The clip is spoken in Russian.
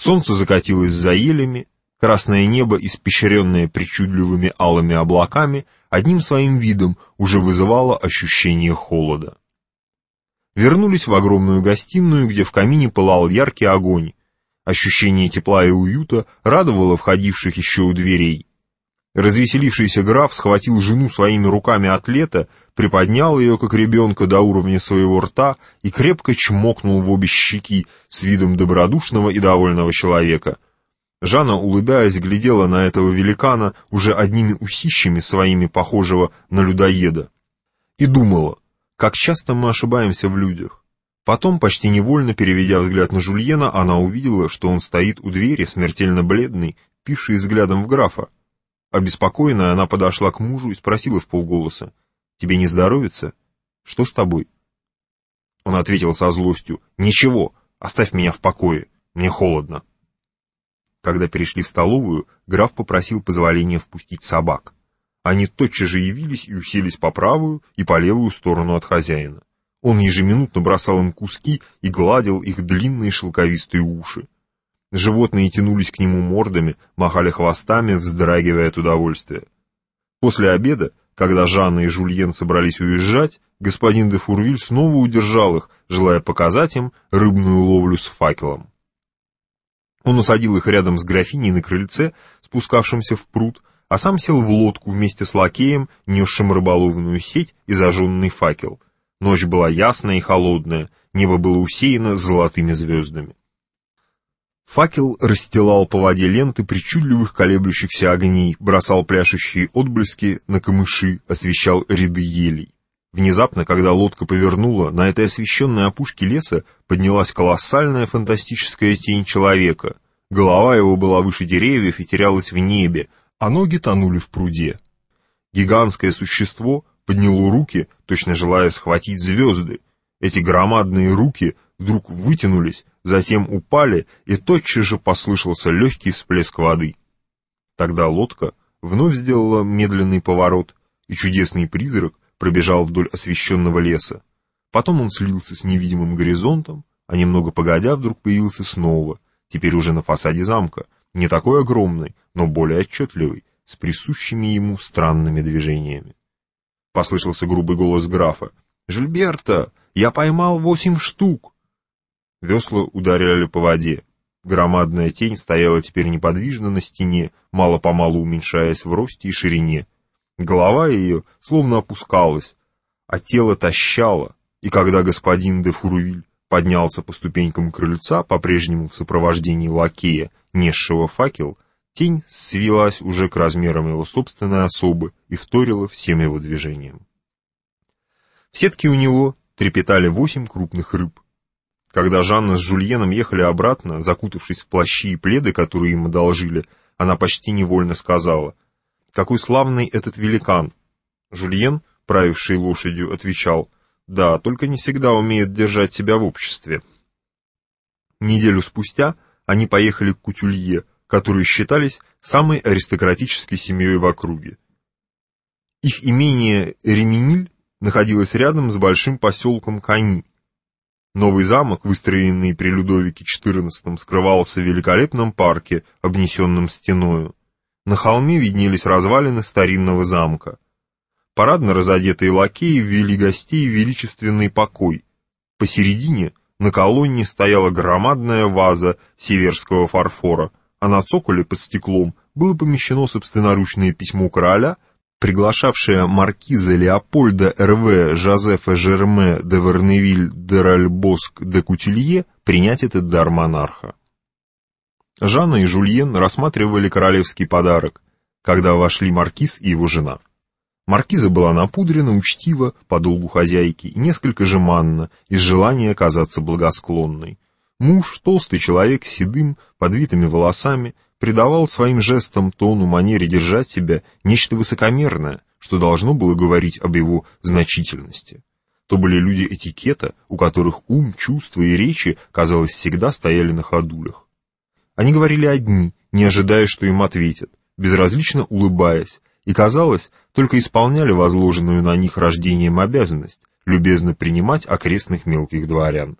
Солнце закатилось за елями, красное небо, испещренное причудливыми алыми облаками, одним своим видом уже вызывало ощущение холода. Вернулись в огромную гостиную, где в камине пылал яркий огонь. Ощущение тепла и уюта радовало входивших еще у дверей. Развеселившийся граф схватил жену своими руками атлета, приподнял ее, как ребенка, до уровня своего рта и крепко чмокнул в обе щеки с видом добродушного и довольного человека. Жанна, улыбаясь, глядела на этого великана уже одними усищами своими, похожего на людоеда, и думала, как часто мы ошибаемся в людях. Потом, почти невольно переведя взгляд на Жульена, она увидела, что он стоит у двери, смертельно бледный, пивший взглядом в графа. Обеспокоенная, она подошла к мужу и спросила в полголоса, «Тебе не здоровится? Что с тобой?» Он ответил со злостью, «Ничего, оставь меня в покое, мне холодно». Когда перешли в столовую, граф попросил позволения впустить собак. Они тотчас же явились и уселись по правую и по левую сторону от хозяина. Он ежеминутно бросал им куски и гладил их длинные шелковистые уши. Животные тянулись к нему мордами, махали хвостами, вздрагивая от удовольствия. После обеда, когда Жанна и Жульен собрались уезжать, господин де Фурвиль снова удержал их, желая показать им рыбную ловлю с факелом. Он усадил их рядом с графиней на крыльце, спускавшимся в пруд, а сам сел в лодку вместе с лакеем, несшим рыболовную сеть и зажженный факел. Ночь была ясная и холодная, небо было усеяно золотыми звездами. Факел расстилал по воде ленты причудливых колеблющихся огней, бросал пляшущие отблески на камыши, освещал ряды елей. Внезапно, когда лодка повернула, на этой освещенной опушке леса поднялась колоссальная фантастическая тень человека. Голова его была выше деревьев и терялась в небе, а ноги тонули в пруде. Гигантское существо подняло руки, точно желая схватить звезды. Эти громадные руки вдруг вытянулись, затем упали, и тотчас же послышался легкий всплеск воды. Тогда лодка вновь сделала медленный поворот, и чудесный призрак пробежал вдоль освещенного леса. Потом он слился с невидимым горизонтом, а немного погодя вдруг появился снова, теперь уже на фасаде замка, не такой огромный, но более отчетливый, с присущими ему странными движениями. Послышался грубый голос графа. «Жильберта, я поймал восемь штук!» Весла ударяли по воде. Громадная тень стояла теперь неподвижно на стене, мало-помалу уменьшаясь в росте и ширине. Голова ее словно опускалась, а тело тащало, и когда господин де Фурувиль поднялся по ступенькам крыльца, по-прежнему в сопровождении лакея, несшего факел, тень свелась уже к размерам его собственной особы и вторила всем его движениям. В сетке у него трепетали восемь крупных рыб. Когда Жанна с Жульеном ехали обратно, закутавшись в плащи и пледы, которые им одолжили, она почти невольно сказала, «Какой славный этот великан!» Жульен, правивший лошадью, отвечал, «Да, только не всегда умеет держать себя в обществе». Неделю спустя они поехали к Кутюлье, которые считались самой аристократической семьей в округе. Их имение Реминиль находилось рядом с большим поселком Кани, Новый замок, выстроенный при Людовике XIV, скрывался в великолепном парке, обнесенном стеною. На холме виднелись развалины старинного замка. Парадно разодетые лакеи ввели гостей в величественный покой. Посередине на колонне стояла громадная ваза северского фарфора, а на цоколе под стеклом было помещено собственноручное письмо короля — приглашавшая маркиза Леопольда Р.В. Жозефа Жерме де Верневиль де Ральбоск де Кутюлье принять этот дар монарха. Жанна и Жульен рассматривали королевский подарок, когда вошли маркиз и его жена. Маркиза была напудрена учтиво по долгу хозяйки и несколько жеманна из желания казаться благосклонной. Муж, толстый человек с седым, подвитыми волосами, придавал своим жестам, тону, манере держать себя нечто высокомерное, что должно было говорить об его значительности. То были люди этикета, у которых ум, чувства и речи, казалось, всегда стояли на ходулях. Они говорили одни, не ожидая, что им ответят, безразлично улыбаясь, и, казалось, только исполняли возложенную на них рождением обязанность, любезно принимать окрестных мелких дворян.